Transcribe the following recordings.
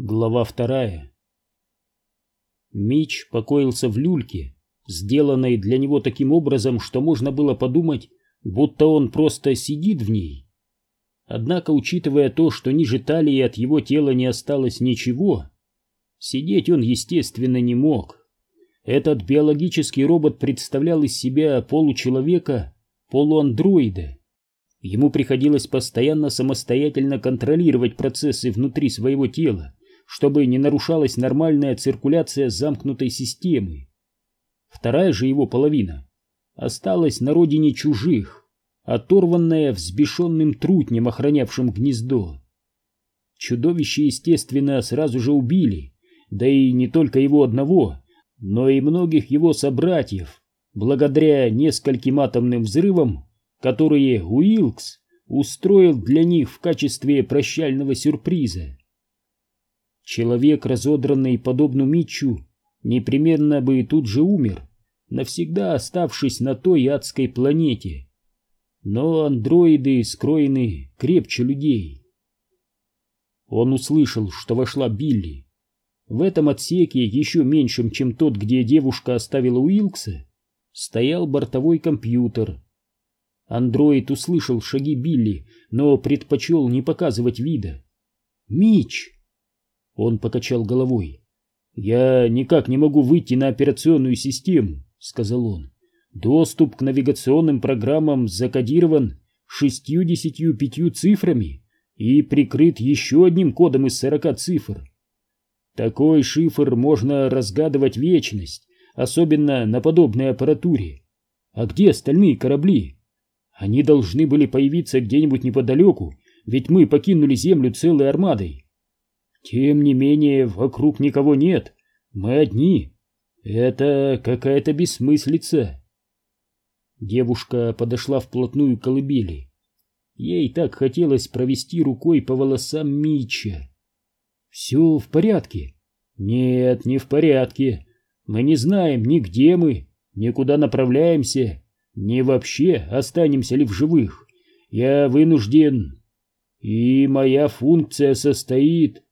Глава вторая. Мич покоился в люльке, сделанной для него таким образом, что можно было подумать, будто он просто сидит в ней. Однако, учитывая то, что ниже талии от его тела не осталось ничего, сидеть он, естественно, не мог. Этот биологический робот представлял из себя получеловека, полуандроида. Ему приходилось постоянно самостоятельно контролировать процессы внутри своего тела, чтобы не нарушалась нормальная циркуляция замкнутой системы. Вторая же его половина осталась на родине чужих, оторванная взбешенным трутнем, охранявшим гнездо. Чудовище, естественно, сразу же убили, да и не только его одного, но и многих его собратьев, благодаря нескольким атомным взрывам, которые Уилкс устроил для них в качестве прощального сюрприза. Человек, разодранный подобно Митчу, непременно бы и тут же умер, навсегда оставшись на той адской планете. Но андроиды скроены крепче людей. Он услышал, что вошла Билли. В этом отсеке, еще меньшем, чем тот, где девушка оставила Уилкса, стоял бортовой компьютер. Андроид услышал шаги Билли, но предпочел не показывать вида. «Мич!» Он покачал головой. «Я никак не могу выйти на операционную систему», — сказал он. «Доступ к навигационным программам закодирован шестью-десятью пятью цифрами и прикрыт еще одним кодом из сорока цифр. Такой шифр можно разгадывать вечность, особенно на подобной аппаратуре. А где остальные корабли? Они должны были появиться где-нибудь неподалеку, ведь мы покинули Землю целой армадой. Тем не менее, вокруг никого нет. Мы одни. Это какая-то бессмыслица. Девушка подошла вплотную к колыбели. Ей так хотелось провести рукой по волосам Мича. «Все в порядке?» «Нет, не в порядке. Мы не знаем ни где мы, ни куда направляемся, ни вообще останемся ли в живых. Я вынужден. И моя функция состоит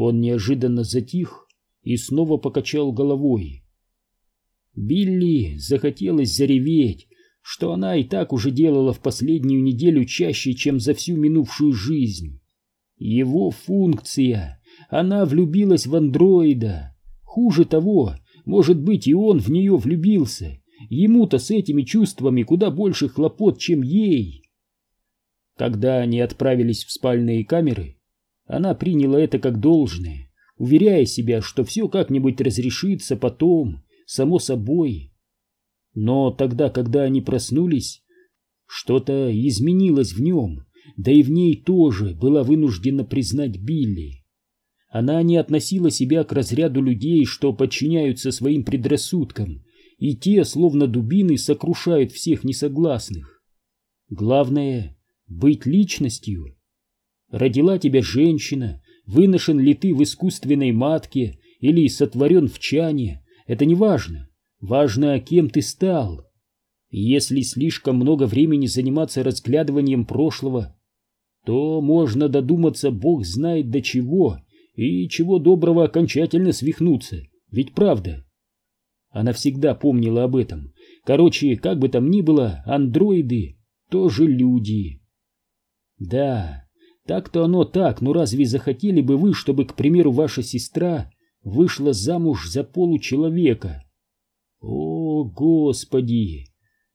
он неожиданно затих и снова покачал головой. Билли захотелось зареветь, что она и так уже делала в последнюю неделю чаще, чем за всю минувшую жизнь. Его функция. Она влюбилась в андроида. Хуже того, может быть, и он в нее влюбился. Ему-то с этими чувствами куда больше хлопот, чем ей. Когда они отправились в спальные камеры, она приняла это как должное, уверяя себя, что все как-нибудь разрешится потом, само собой. Но тогда, когда они проснулись, что-то изменилось в нем, да и в ней тоже была вынуждена признать Билли. Она не относила себя к разряду людей, что подчиняются своим предрассудкам, и те, словно дубины, сокрушают всех несогласных. Главное — быть личностью — Родила тебя женщина, выношен ли ты в искусственной матке или сотворен в чане, это не важно. Важно, кем ты стал. Если слишком много времени заниматься разглядыванием прошлого, то можно додуматься бог знает до чего, и чего доброго окончательно свихнуться, ведь правда. Она всегда помнила об этом. Короче, как бы там ни было, андроиды тоже люди. Да, так-то оно так, но разве захотели бы вы, чтобы, к примеру, ваша сестра вышла замуж за получеловека? О, Господи!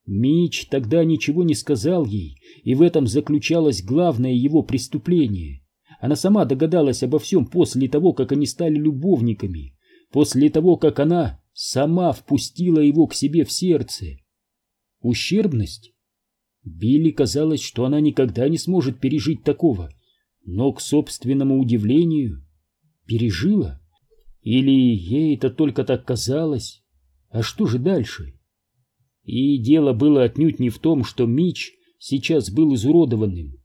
Мич тогда ничего не сказал ей, и в этом заключалось главное его преступление. Она сама догадалась обо всем после того, как они стали любовниками, после того, как она сама впустила его к себе в сердце. Ущербность? Билли казалось, что она никогда не сможет пережить такого, но, к собственному удивлению, пережила. Или ей это только так казалось? А что же дальше? И дело было отнюдь не в том, что Мич сейчас был изуродованным.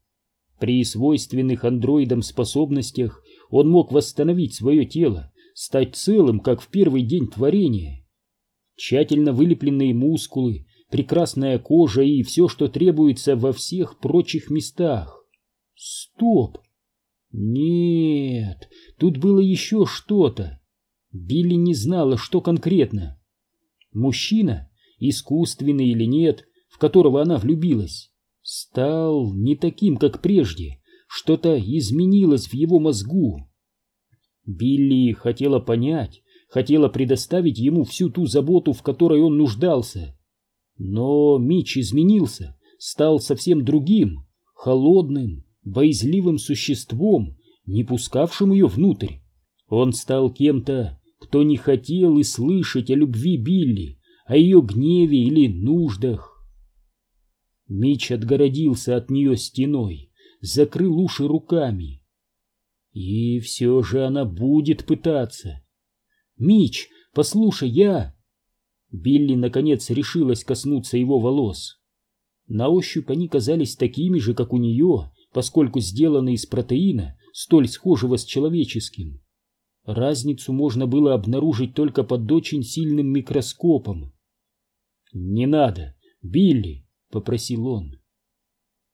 При свойственных андроидам способностях он мог восстановить свое тело, стать целым, как в первый день творения. Тщательно вылепленные мускулы, прекрасная кожа и все, что требуется во всех прочих местах. Стоп! Нет, тут было еще что-то. Билли не знала, что конкретно. Мужчина, искусственный или нет, в которого она влюбилась, стал не таким, как прежде. Что-то изменилось в его мозгу. Билли хотела понять, хотела предоставить ему всю ту заботу, в которой он нуждался. Но Мич изменился, стал совсем другим, холодным, боязливым существом, не пускавшим ее внутрь. Он стал кем-то, кто не хотел и слышать о любви Билли, о ее гневе или нуждах. Мич отгородился от нее стеной, закрыл уши руками. И все же она будет пытаться. «Мич, послушай, я...» Билли, наконец, решилась коснуться его волос. На ощупь они казались такими же, как у нее, поскольку сделаны из протеина, столь схожего с человеческим. Разницу можно было обнаружить только под очень сильным микроскопом. «Не надо, Билли!» — попросил он.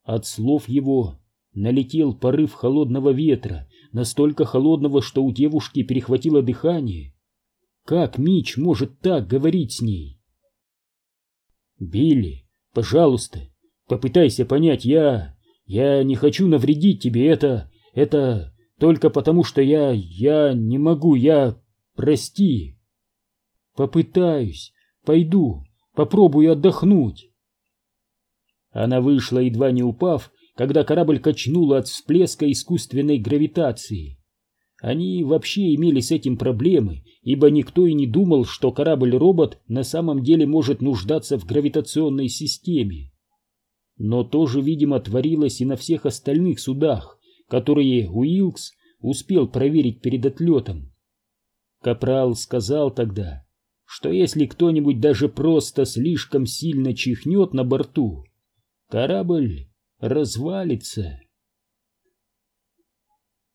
От слов его налетел порыв холодного ветра, настолько холодного, что у девушки перехватило дыхание. Как Мич может так говорить с ней? «Билли, пожалуйста, попытайся понять, я... Я не хочу навредить тебе, это... Это только потому, что я... Я не могу, я... Прости. Попытаюсь, пойду, попробую отдохнуть. Она вышла, едва не упав, когда корабль качнуло от всплеска искусственной гравитации. Они вообще имели с этим проблемы, ибо никто и не думал, что корабль-робот на самом деле может нуждаться в гравитационной системе. Но тоже, видимо, творилось и на всех остальных судах, которые Уилкс успел проверить перед отлетом. Капрал сказал тогда, что если кто-нибудь даже просто слишком сильно чихнет на борту, корабль развалится.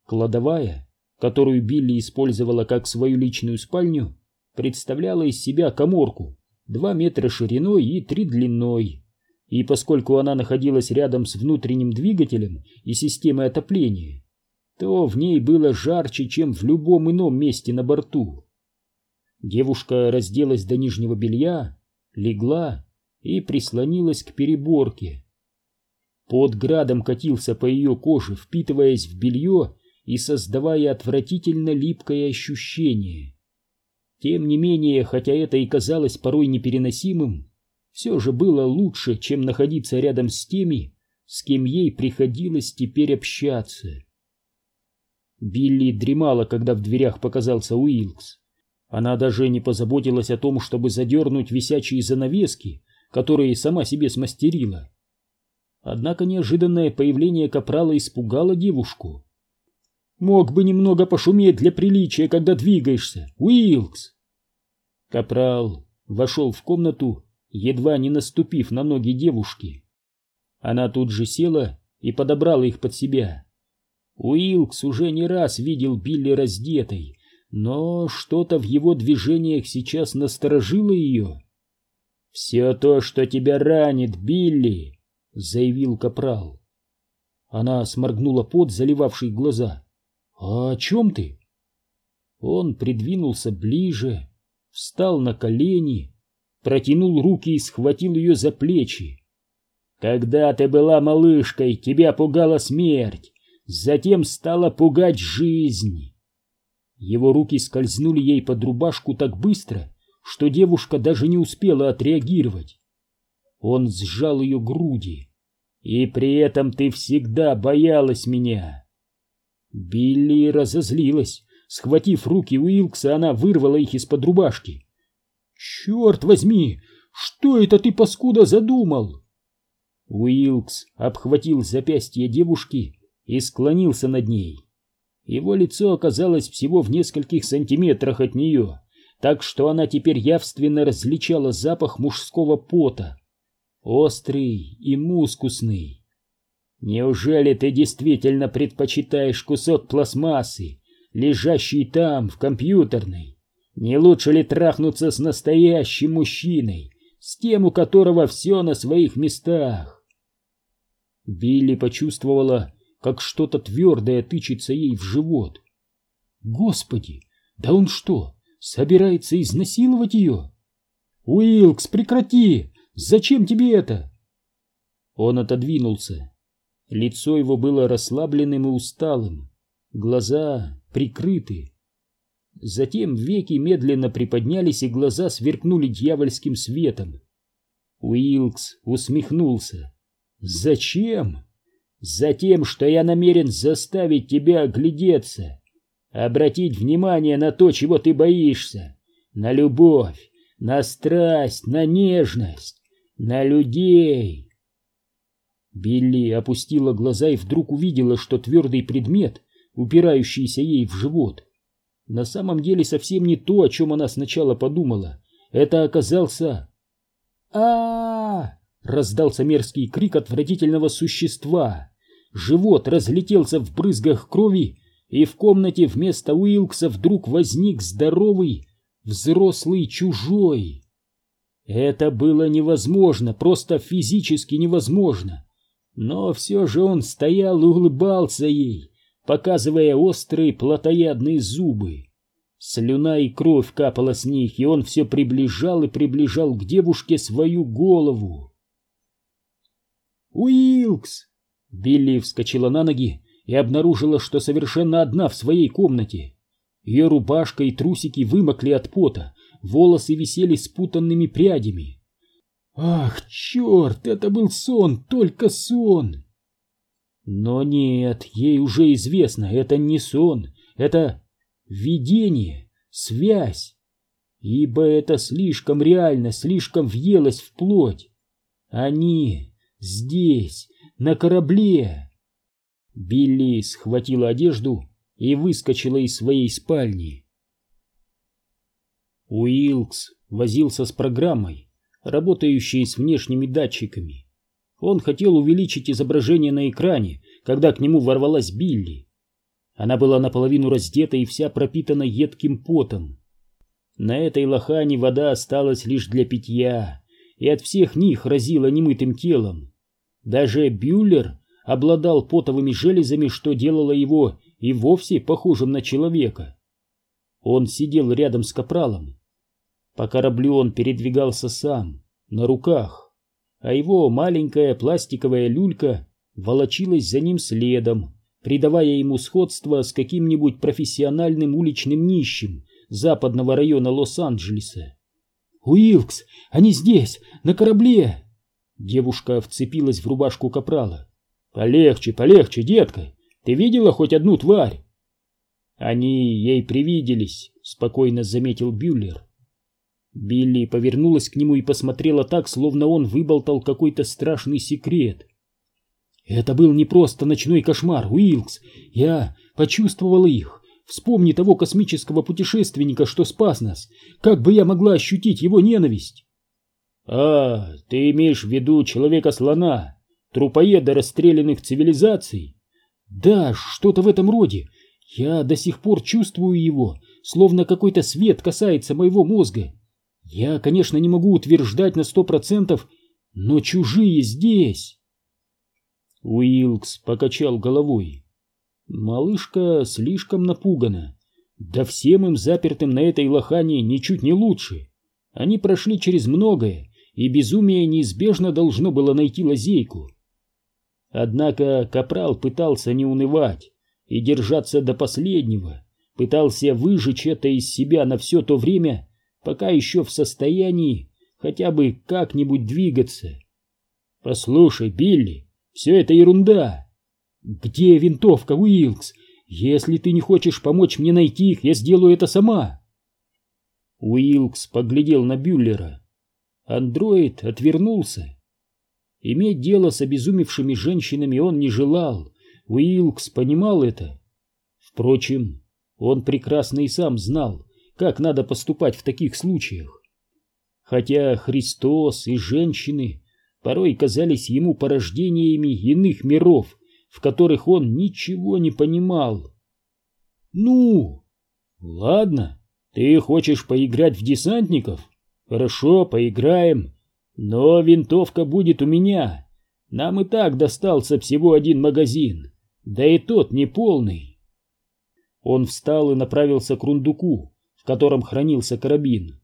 Кладовая, которую Билли использовала как свою личную спальню, представляла из себя коморку, два метра шириной и три длиной и поскольку она находилась рядом с внутренним двигателем и системой отопления, то в ней было жарче, чем в любом ином месте на борту. Девушка разделась до нижнего белья, легла и прислонилась к переборке. Под градом катился по ее коже, впитываясь в белье и создавая отвратительно липкое ощущение. Тем не менее, хотя это и казалось порой непереносимым, все же было лучше, чем находиться рядом с теми, с кем ей приходилось теперь общаться. Билли дремала, когда в дверях показался Уилкс. Она даже не позаботилась о том, чтобы задернуть висячие занавески, которые сама себе смастерила. Однако неожиданное появление капрала испугало девушку. «Мог бы немного пошуметь для приличия, когда двигаешься, Уилкс!» Капрал вошел в комнату едва не наступив на ноги девушки. Она тут же села и подобрала их под себя. Уилкс уже не раз видел Билли раздетой, но что-то в его движениях сейчас насторожило ее. «Все то, что тебя ранит, Билли!» — заявил Капрал. Она сморгнула пот, заливавший глаза. «А о чем ты?» Он придвинулся ближе, встал на колени протянул руки и схватил ее за плечи. «Когда ты была малышкой, тебя пугала смерть, затем стала пугать жизнь». Его руки скользнули ей под рубашку так быстро, что девушка даже не успела отреагировать. Он сжал ее груди. «И при этом ты всегда боялась меня!» Билли разозлилась. Схватив руки Уилкса, она вырвала их из-под рубашки. «Черт возьми! Что это ты, паскуда, задумал?» Уилкс обхватил запястье девушки и склонился над ней. Его лицо оказалось всего в нескольких сантиметрах от нее, так что она теперь явственно различала запах мужского пота. Острый и мускусный. «Неужели ты действительно предпочитаешь кусок пластмассы, лежащий там, в компьютерной, не лучше ли трахнуться с настоящим мужчиной, с тем, у которого все на своих местах? Билли почувствовала, как что-то твердое тычется ей в живот. Господи, да он что, собирается изнасиловать ее? Уилкс, прекрати! Зачем тебе это? Он отодвинулся. Лицо его было расслабленным и усталым, глаза прикрыты. Затем веки медленно приподнялись, и глаза сверкнули дьявольским светом. Уилкс усмехнулся. «Зачем?» «Затем, что я намерен заставить тебя оглядеться, обратить внимание на то, чего ты боишься, на любовь, на страсть, на нежность, на людей». Билли опустила глаза и вдруг увидела, что твердый предмет, упирающийся ей в живот, на самом деле совсем не то, о чем она сначала подумала. Это оказался а, раздался мерзкий крик отвратительного существа. Живот разлетелся в брызгах крови, и в комнате вместо Уилкса вдруг возник здоровый, взрослый чужой. Это было невозможно, просто физически невозможно. Но все же он стоял и улыбался ей, показывая острые плотоядные зубы. Слюна и кровь капала с них, и он все приближал и приближал к девушке свою голову. «Уилкс!» Билли вскочила на ноги и обнаружила, что совершенно одна в своей комнате. Ее рубашка и трусики вымокли от пота, волосы висели спутанными прядями. «Ах, черт, это был сон, только сон!» Но нет, ей уже известно, это не сон, это видение, связь. Ибо это слишком реально, слишком въелось в плоть. Они здесь, на корабле. Билли схватила одежду и выскочила из своей спальни. Уилкс возился с программой, работающей с внешними датчиками. Он хотел увеличить изображение на экране, когда к нему ворвалась Билли. Она была наполовину раздета и вся пропитана едким потом. На этой лохане вода осталась лишь для питья, и от всех них разило немытым телом. Даже Бюллер обладал потовыми железами, что делало его и вовсе похожим на человека. Он сидел рядом с капралом. По кораблю он передвигался сам, на руках, а его маленькая пластиковая люлька волочилась за ним следом, придавая ему сходство с каким-нибудь профессиональным уличным нищим западного района Лос-Анджелеса. «Уилкс, они здесь, на корабле!» Девушка вцепилась в рубашку капрала. «Полегче, полегче, детка! Ты видела хоть одну тварь?» «Они ей привиделись», — спокойно заметил Бюллер. Билли повернулась к нему и посмотрела так, словно он выболтал какой-то страшный секрет. Это был не просто ночной кошмар, Уилкс. Я почувствовала их. Вспомни того космического путешественника, что спас нас. Как бы я могла ощутить его ненависть? А, ты имеешь в виду человека-слона, трупоеда расстрелянных цивилизаций? Да, что-то в этом роде. Я до сих пор чувствую его, словно какой-то свет касается моего мозга. Я, конечно, не могу утверждать на сто процентов, но чужие здесь. Уилкс покачал головой. Малышка слишком напугана. Да всем им запертым на этой лохане ничуть не лучше. Они прошли через многое, и безумие неизбежно должно было найти лазейку. Однако Капрал пытался не унывать и держаться до последнего, пытался выжечь это из себя на все то время, пока еще в состоянии хотя бы как-нибудь двигаться. «Послушай, Билли, все это ерунда. Где винтовка, Уилкс? Если ты не хочешь помочь мне найти их, я сделаю это сама. Уилкс поглядел на Бюллера. Андроид отвернулся. Иметь дело с обезумевшими женщинами он не желал. Уилкс понимал это. Впрочем, он прекрасно и сам знал, как надо поступать в таких случаях. Хотя Христос и женщины порой казались ему порождениями иных миров, в которых он ничего не понимал. «Ну, ладно, ты хочешь поиграть в десантников? Хорошо, поиграем, но винтовка будет у меня. Нам и так достался всего один магазин, да и тот не полный». Он встал и направился к рундуку, в котором хранился карабин.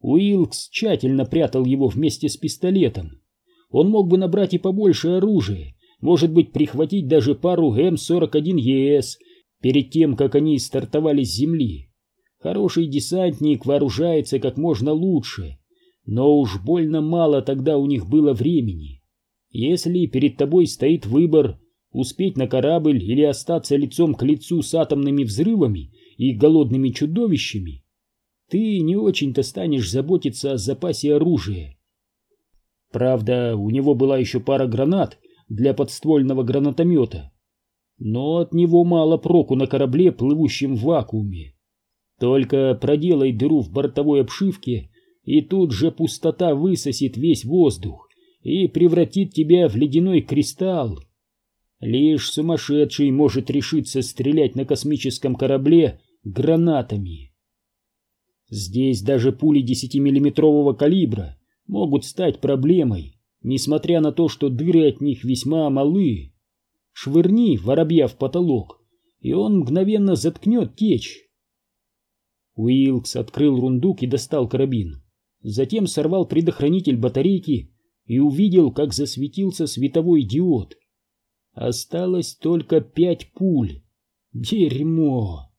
Уилкс тщательно прятал его вместе с пистолетом. Он мог бы набрать и побольше оружия, может быть, прихватить даже пару М-41ЕС перед тем, как они стартовали с земли. Хороший десантник вооружается как можно лучше, но уж больно мало тогда у них было времени. Если перед тобой стоит выбор успеть на корабль или остаться лицом к лицу с атомными взрывами и голодными чудовищами, ты не очень-то станешь заботиться о запасе оружия. Правда, у него была еще пара гранат для подствольного гранатомета, но от него мало проку на корабле, плывущем в вакууме. Только проделай дыру в бортовой обшивке, и тут же пустота высосет весь воздух и превратит тебя в ледяной кристалл. Лишь сумасшедший может решиться стрелять на космическом корабле гранатами. Здесь даже пули 10-миллиметрового калибра могут стать проблемой, несмотря на то, что дыры от них весьма малы. Швырни воробья в потолок, и он мгновенно заткнет течь. Уилкс открыл рундук и достал карабин. Затем сорвал предохранитель батарейки и увидел, как засветился световой диод. Осталось только пять пуль. Дерьмо!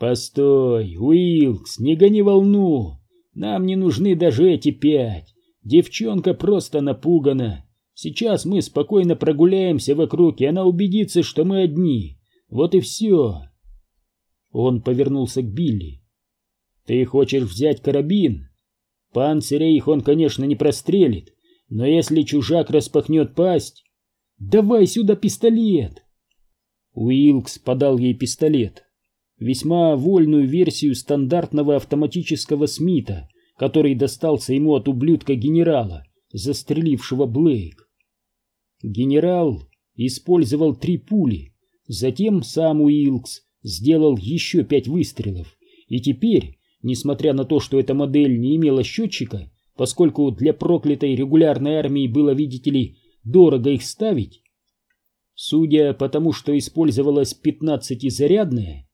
Постой, Уилкс, не гони волну. Нам не нужны даже эти пять. Девчонка просто напугана. Сейчас мы спокойно прогуляемся вокруг, и она убедится, что мы одни. Вот и все. Он повернулся к Билли. Ты хочешь взять карабин? Панциря их он, конечно, не прострелит, но если чужак распахнет пасть... Давай сюда пистолет! Уилкс подал ей пистолет. Весьма вольную версию стандартного автоматического Смита, который достался ему от ублюдка-генерала, застрелившего Блейк. Генерал использовал три пули, затем сам Уилкс сделал еще пять выстрелов, и теперь, несмотря на то, что эта модель не имела счетчика, поскольку для проклятой регулярной армии было, видите ли, дорого их ставить, судя по тому, что использовалась пятнадцатизарядная,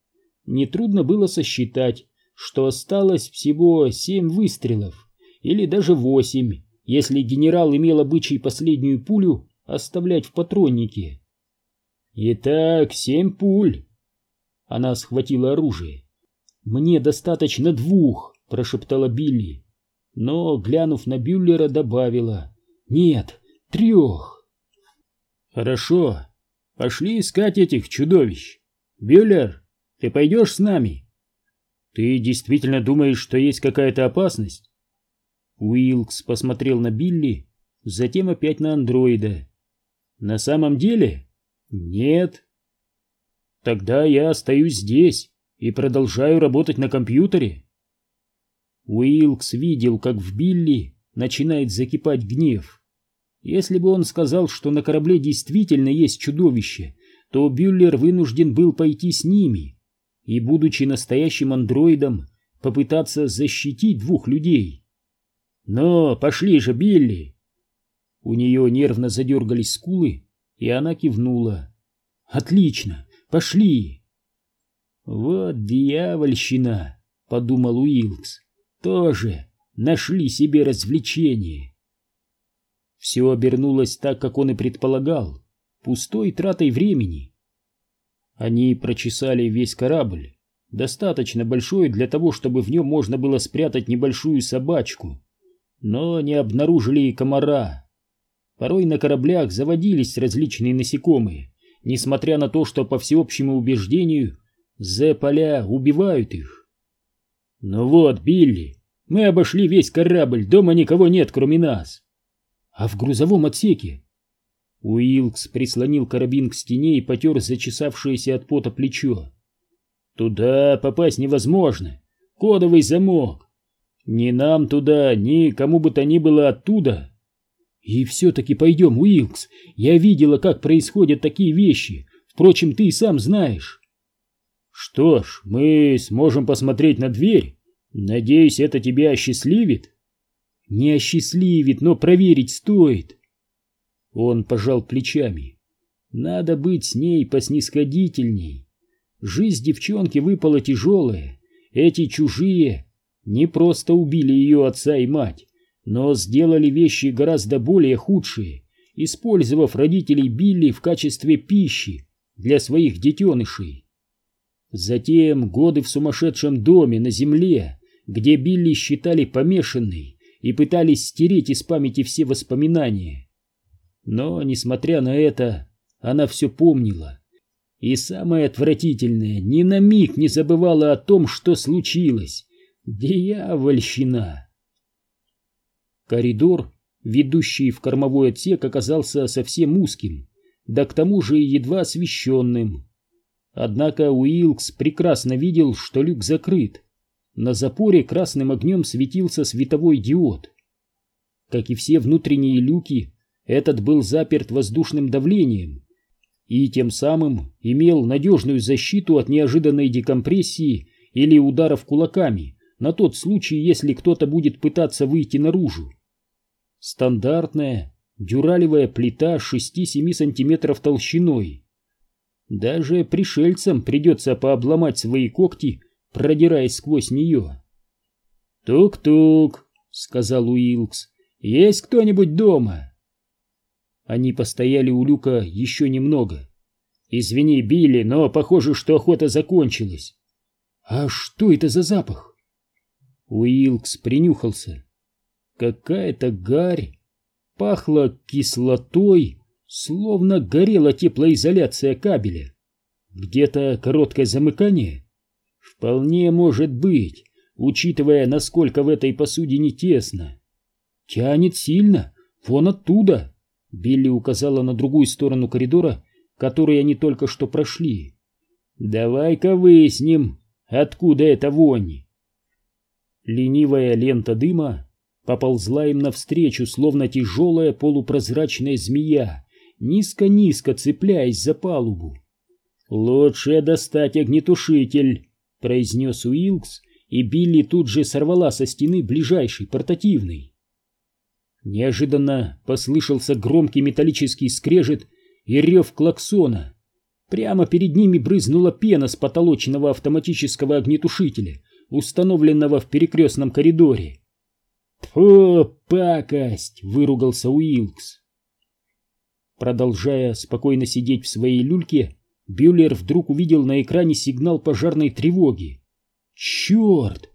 нетрудно было сосчитать, что осталось всего семь выстрелов, или даже восемь, если генерал имел обычай последнюю пулю оставлять в патроннике. Итак, семь пуль. Она схватила оружие. «Мне достаточно двух», — прошептала Билли. Но, глянув на Бюллера, добавила. «Нет, трех». «Хорошо. Пошли искать этих чудовищ. Бюллер, ты пойдешь с нами?» «Ты действительно думаешь, что есть какая-то опасность?» Уилкс посмотрел на Билли, затем опять на андроида. «На самом деле?» «Нет». «Тогда я остаюсь здесь и продолжаю работать на компьютере». Уилкс видел, как в Билли начинает закипать гнев. Если бы он сказал, что на корабле действительно есть чудовище, то Бюллер вынужден был пойти с ними и, будучи настоящим андроидом, попытаться защитить двух людей. «Но пошли же, Билли!» У нее нервно задергались скулы, и она кивнула. «Отлично, пошли!» «Вот дьявольщина!» — подумал Уилкс. «Тоже нашли себе развлечение!» Все обернулось так, как он и предполагал, пустой тратой времени. Они прочесали весь корабль, достаточно большой для того, чтобы в нем можно было спрятать небольшую собачку, но не обнаружили и комара. Порой на кораблях заводились различные насекомые, несмотря на то, что по всеобщему убеждению Зе-поля убивают их. Ну вот, Билли, мы обошли весь корабль, дома никого нет, кроме нас. А в грузовом отсеке? Уилкс прислонил карабин к стене и потер зачесавшееся от пота плечо. Туда попасть невозможно. Кодовый замок. Ни нам туда, ни кому бы то ни было оттуда. И все-таки пойдем, Уилкс. Я видела, как происходят такие вещи. Впрочем, ты и сам знаешь. Что ж, мы сможем посмотреть на дверь. Надеюсь, это тебя осчастливит? Не осчастливит, но проверить стоит. Он пожал плечами. Надо быть с ней поснисходительней. Жизнь девчонки выпала тяжелая. Эти чужие не просто убили ее отца и мать, но сделали вещи гораздо более худшие, использовав родителей Билли в качестве пищи для своих детенышей. Затем годы в сумасшедшем доме на земле, где Билли считали помешанной и пытались стереть из памяти все воспоминания. Но, несмотря на это, она все помнила. И самое отвратительное, ни на миг не забывала о том, что случилось. Дьявольщина! Коридор, ведущий в кормовой отсек, оказался совсем узким, да к тому же едва освещенным. Однако Уилкс прекрасно видел, что люк закрыт. На запоре красным огнем светился световой диод. Как и все внутренние люки, этот был заперт воздушным давлением и тем самым имел надежную защиту от неожиданной декомпрессии или ударов кулаками на тот случай, если кто-то будет пытаться выйти наружу. Стандартная дюралевая плита 6-7 сантиметров толщиной. Даже пришельцам придется пообломать свои когти, продираясь сквозь нее. «Тук-тук», — сказал Уилкс, — «есть кто-нибудь дома?» Они постояли у люка еще немного. «Извини, Билли, но похоже, что охота закончилась». «А что это за запах?» Уилкс принюхался. Какая-то гарь. Пахло кислотой, словно горела теплоизоляция кабеля. Где-то короткое замыкание? Вполне может быть, учитывая, насколько в этой посудине тесно. Тянет сильно, вон оттуда. Билли указала на другую сторону коридора, который они только что прошли. «Давай-ка выясним, откуда эта вонь». Ленивая лента дыма поползла им навстречу, словно тяжелая полупрозрачная змея, низко-низко цепляясь за палубу. «Лучше достать огнетушитель», — произнес Уилкс, и Билли тут же сорвала со стены ближайший портативный. Неожиданно послышался громкий металлический скрежет и рев клаксона. Прямо перед ними брызнула пена с потолочного автоматического огнетушителя, установленного в перекрестном коридоре. «Тьфу, пакость!» — выругался Уилкс. Продолжая спокойно сидеть в своей люльке, Бюллер вдруг увидел на экране сигнал пожарной тревоги. «Черт!»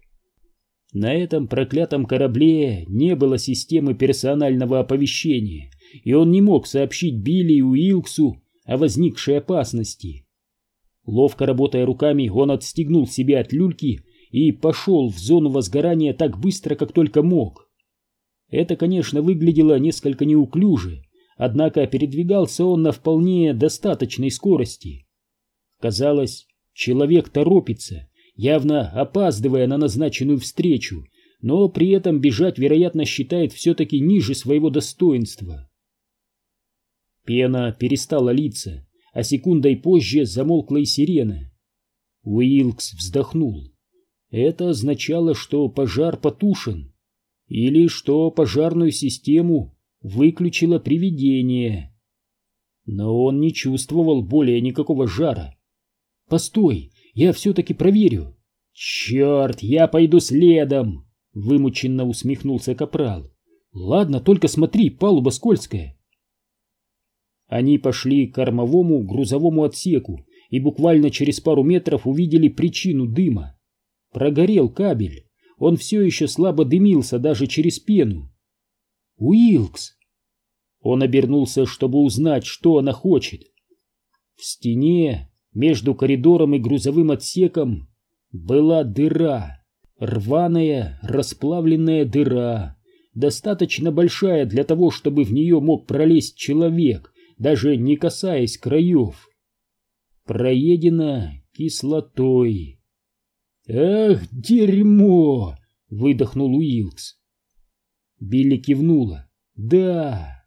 На этом проклятом корабле не было системы персонального оповещения, и он не мог сообщить Билли и Уилксу о возникшей опасности. Ловко работая руками, он отстегнул себя от люльки и пошел в зону возгорания так быстро, как только мог. Это, конечно, выглядело несколько неуклюже, однако передвигался он на вполне достаточной скорости. Казалось, человек торопится, явно опаздывая на назначенную встречу, но при этом бежать, вероятно, считает все-таки ниже своего достоинства. Пена перестала литься, а секундой позже замолкла и сирена. Уилкс вздохнул. Это означало, что пожар потушен, или что пожарную систему выключило привидение. Но он не чувствовал более никакого жара. «Постой, я все-таки проверю. Черт, я пойду следом, вымученно усмехнулся капрал. Ладно, только смотри, палуба скользкая. Они пошли к кормовому грузовому отсеку и буквально через пару метров увидели причину дыма. Прогорел кабель. Он все еще слабо дымился даже через пену. Уилкс! Он обернулся, чтобы узнать, что она хочет. В стене между коридором и грузовым отсеком была дыра, рваная, расплавленная дыра, достаточно большая для того, чтобы в нее мог пролезть человек, даже не касаясь краев. Проедена кислотой. «Ах, дерьмо!» — выдохнул Уилкс. Билли кивнула. «Да!»